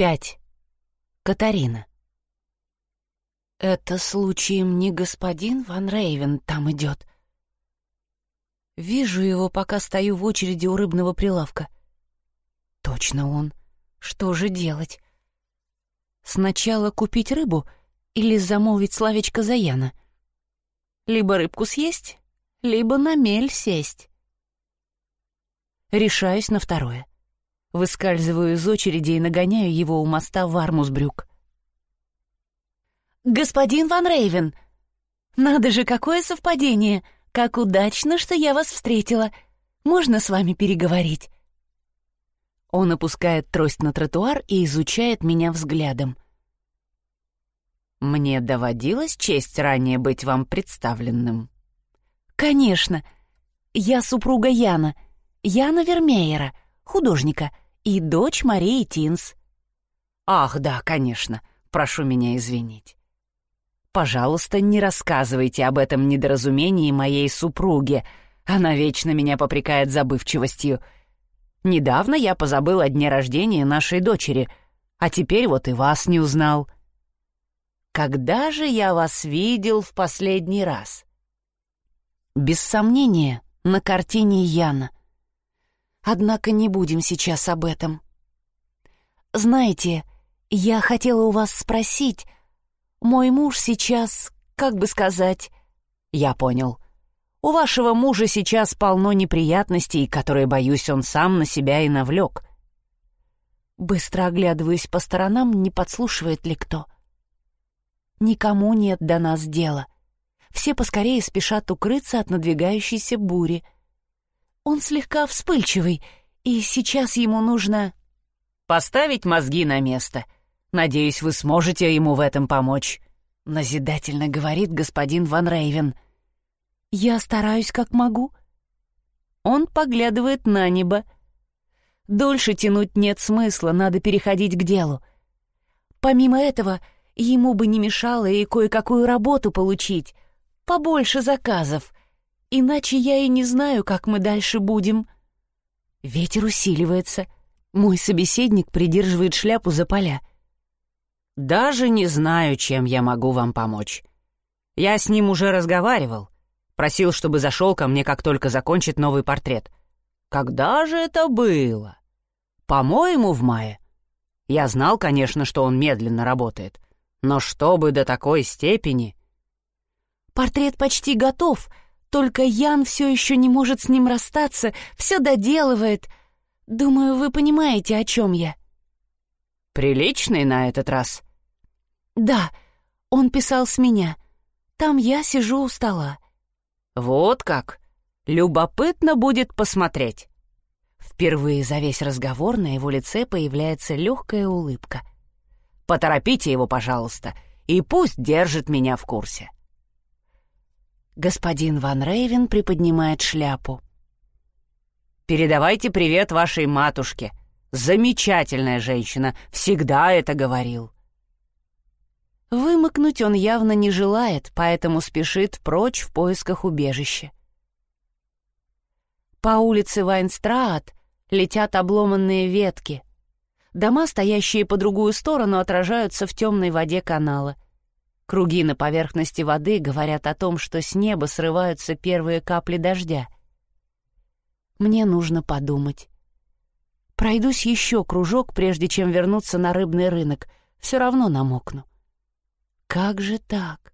Пять. Катарина. «Это случаем не господин Ван Рейвен там идет?» Вижу его, пока стою в очереди у рыбного прилавка. Точно он. Что же делать? Сначала купить рыбу или замолвить словечко за Яна? Либо рыбку съесть, либо на мель сесть. Решаюсь на второе. Выскальзываю из очереди и нагоняю его у моста в Армусбрюк. «Господин Ван Рейвен! Надо же, какое совпадение! Как удачно, что я вас встретила! Можно с вами переговорить?» Он опускает трость на тротуар и изучает меня взглядом. «Мне доводилось честь ранее быть вам представленным?» «Конечно. Я супруга Яна, Яна Вермеера, художника, и дочь Марии Тинс». «Ах, да, конечно. Прошу меня извинить. Пожалуйста, не рассказывайте об этом недоразумении моей супруге. Она вечно меня попрекает забывчивостью. Недавно я позабыл о дне рождения нашей дочери, а теперь вот и вас не узнал. Когда же я вас видел в последний раз? Без сомнения, на картине Яна. Однако не будем сейчас об этом. Знаете, я хотела у вас спросить, мой муж сейчас, как бы сказать... Я понял. У вашего мужа сейчас полно неприятностей, которые, боюсь, он сам на себя и навлек. Быстро оглядываюсь по сторонам, не подслушивает ли кто. Никому нет до нас дела. Все поскорее спешат укрыться от надвигающейся бури. Он слегка вспыльчивый, и сейчас ему нужно... Поставить мозги на место — Надеюсь, вы сможете ему в этом помочь», — назидательно говорит господин Ван Рейвен. «Я стараюсь, как могу». Он поглядывает на небо. Дольше тянуть нет смысла, надо переходить к делу. Помимо этого, ему бы не мешало и кое-какую работу получить, побольше заказов, иначе я и не знаю, как мы дальше будем. Ветер усиливается. Мой собеседник придерживает шляпу за поля. Даже не знаю, чем я могу вам помочь. Я с ним уже разговаривал. Просил, чтобы зашел ко мне, как только закончит новый портрет. Когда же это было? По-моему, в мае. Я знал, конечно, что он медленно работает. Но чтобы до такой степени... Портрет почти готов, только Ян все еще не может с ним расстаться, все доделывает. Думаю, вы понимаете, о чем я. Приличный на этот раз. «Да, он писал с меня. Там я сижу у стола». «Вот как! Любопытно будет посмотреть». Впервые за весь разговор на его лице появляется легкая улыбка. «Поторопите его, пожалуйста, и пусть держит меня в курсе». Господин Ван Рейвен приподнимает шляпу. «Передавайте привет вашей матушке. Замечательная женщина, всегда это говорил». Вымыкнуть он явно не желает, поэтому спешит прочь в поисках убежища. По улице Вайнстраат летят обломанные ветки. Дома, стоящие по другую сторону, отражаются в темной воде канала. Круги на поверхности воды говорят о том, что с неба срываются первые капли дождя. Мне нужно подумать. Пройдусь еще кружок, прежде чем вернуться на рыбный рынок. Все равно намокну. Как же так?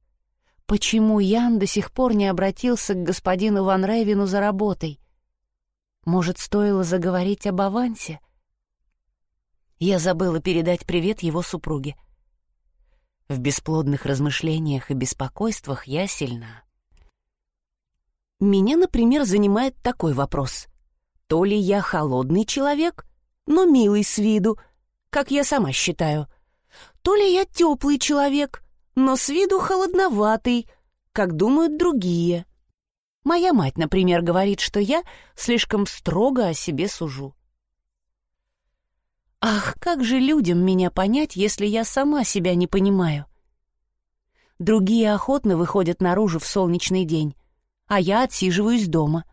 Почему Ян до сих пор не обратился к господину Ван Рейвину за работой? Может, стоило заговорить об авансе? Я забыла передать привет его супруге. В бесплодных размышлениях и беспокойствах я сильна. Меня, например, занимает такой вопрос. То ли я холодный человек, но милый с виду, как я сама считаю, то ли я теплый человек, но с виду холодноватый, как думают другие. Моя мать, например, говорит, что я слишком строго о себе сужу. Ах, как же людям меня понять, если я сама себя не понимаю? Другие охотно выходят наружу в солнечный день, а я отсиживаюсь дома.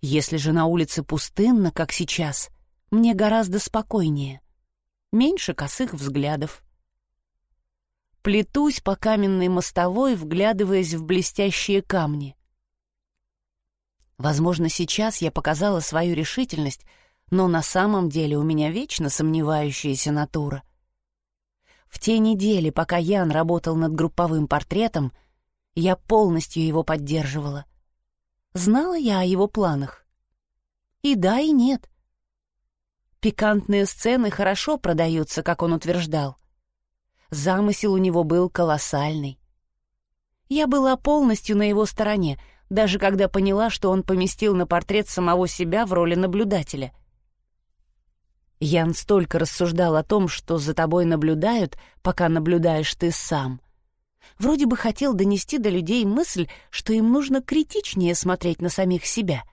Если же на улице пустынно, как сейчас, мне гораздо спокойнее. меньше косых взглядов. Плетусь по каменной мостовой, вглядываясь в блестящие камни. Возможно, сейчас я показала свою решительность, но на самом деле у меня вечно сомневающаяся натура. В те недели, пока Ян работал над групповым портретом, я полностью его поддерживала. Знала я о его планах. И да, и нет. Пикантные сцены хорошо продаются, как он утверждал. Замысел у него был колоссальный. Я была полностью на его стороне, даже когда поняла, что он поместил на портрет самого себя в роли наблюдателя. Ян столько рассуждал о том, что за тобой наблюдают, пока наблюдаешь ты сам. Вроде бы хотел донести до людей мысль, что им нужно критичнее смотреть на самих себя.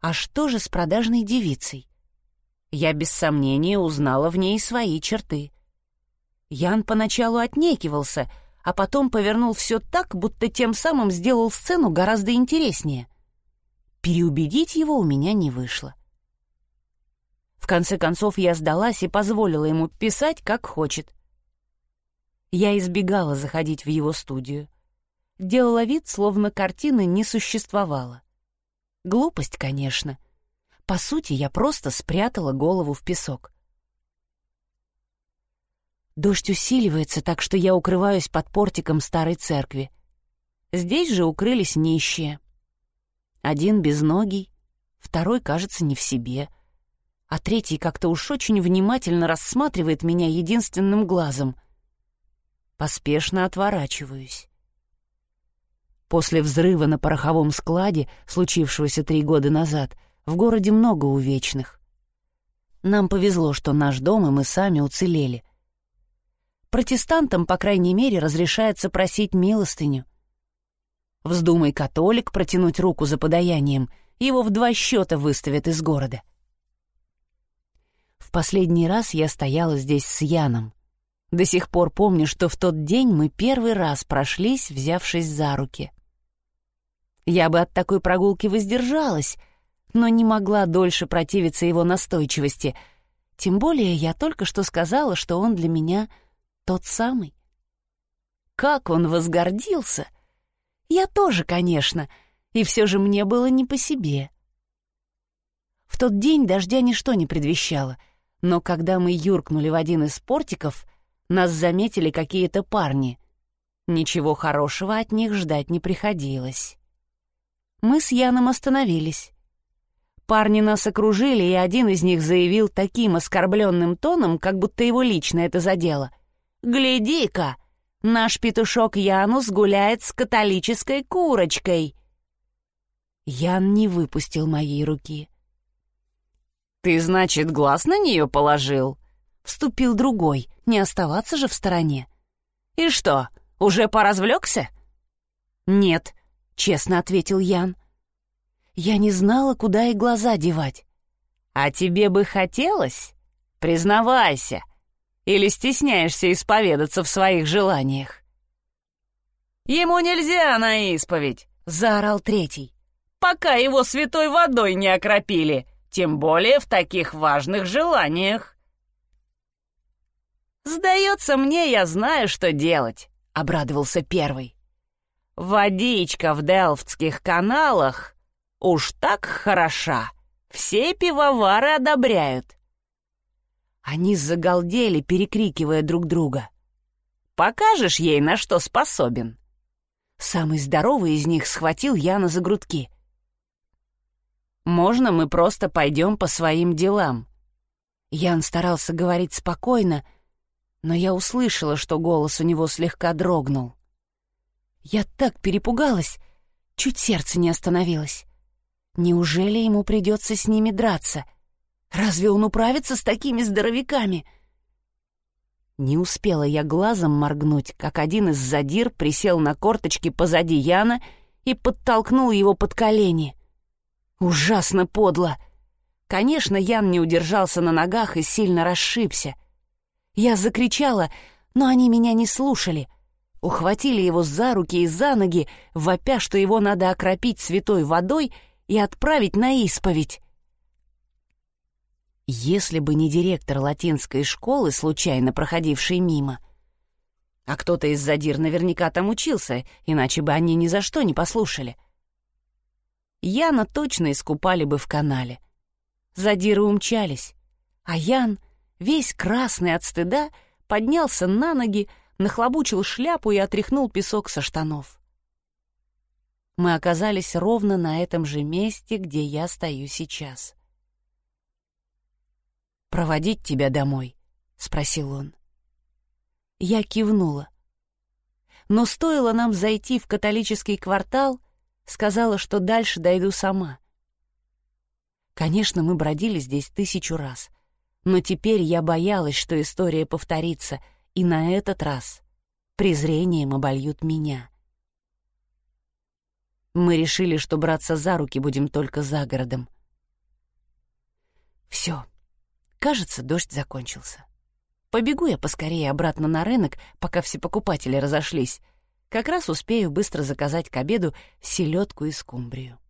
А что же с продажной девицей? Я без сомнения узнала в ней свои черты. Ян поначалу отнекивался — а потом повернул все так, будто тем самым сделал сцену гораздо интереснее. Переубедить его у меня не вышло. В конце концов я сдалась и позволила ему писать, как хочет. Я избегала заходить в его студию. Делала вид, словно картины не существовало. Глупость, конечно. По сути, я просто спрятала голову в песок. Дождь усиливается, так что я укрываюсь под портиком старой церкви. Здесь же укрылись нищие. Один безногий, второй, кажется, не в себе, а третий как-то уж очень внимательно рассматривает меня единственным глазом. Поспешно отворачиваюсь. После взрыва на пороховом складе, случившегося три года назад, в городе много увечных. Нам повезло, что наш дом и мы сами уцелели — Протестантам, по крайней мере, разрешается просить милостыню. Вздумай католик протянуть руку за подаянием, его в два счета выставят из города. В последний раз я стояла здесь с Яном. До сих пор помню, что в тот день мы первый раз прошлись, взявшись за руки. Я бы от такой прогулки воздержалась, но не могла дольше противиться его настойчивости, тем более я только что сказала, что он для меня — тот самый. Как он возгордился! Я тоже, конечно, и все же мне было не по себе. В тот день дождя ничто не предвещало, но когда мы юркнули в один из портиков, нас заметили какие-то парни. Ничего хорошего от них ждать не приходилось. Мы с Яном остановились. Парни нас окружили, и один из них заявил таким оскорбленным тоном, как будто его лично это задело — Гляди-ка, наш петушок Янус гуляет с католической курочкой. Ян не выпустил моей руки. «Ты, значит, глаз на нее положил?» Вступил другой, не оставаться же в стороне. «И что, уже поразвлекся?» «Нет», — честно ответил Ян. Я не знала, куда и глаза девать. «А тебе бы хотелось? Признавайся, или стесняешься исповедаться в своих желаниях?» «Ему нельзя на исповедь!» — заорал третий. «Пока его святой водой не окропили, тем более в таких важных желаниях». «Сдается мне, я знаю, что делать», — обрадовался первый. «Водичка в Делфтских каналах уж так хороша, все пивовары одобряют. Они загалдели, перекрикивая друг друга. «Покажешь ей, на что способен?» Самый здоровый из них схватил Яна за грудки. «Можно мы просто пойдем по своим делам?» Ян старался говорить спокойно, но я услышала, что голос у него слегка дрогнул. Я так перепугалась, чуть сердце не остановилось. Неужели ему придется с ними драться? Разве он управится с такими здоровяками? Не успела я глазом моргнуть, как один из задир присел на корточки позади Яна и подтолкнул его под колени. Ужасно подло. Конечно, Ян не удержался на ногах и сильно расшибся. Я закричала, но они меня не слушали. Ухватили его за руки и за ноги, вопя, что его надо окропить святой водой и отправить на исповедь. Если бы не директор латинской школы, случайно проходивший мимо. А кто-то из задир наверняка там учился, иначе бы они ни за что не послушали. Яна точно искупали бы в канале. Задиры умчались, а Ян, весь красный от стыда, поднялся на ноги, нахлобучил шляпу и отряхнул песок со штанов. Мы оказались ровно на этом же месте, где я стою сейчас. «Проводить тебя домой?» — спросил он. Я кивнула. Но стоило нам зайти в католический квартал, сказала, что дальше дойду сама. Конечно, мы бродили здесь тысячу раз, но теперь я боялась, что история повторится, и на этот раз презрением обольют меня. Мы решили, что браться за руки будем только за городом. Все. Кажется, дождь закончился. Побегу я поскорее обратно на рынок, пока все покупатели разошлись. Как раз успею быстро заказать к обеду селедку и скумбрию.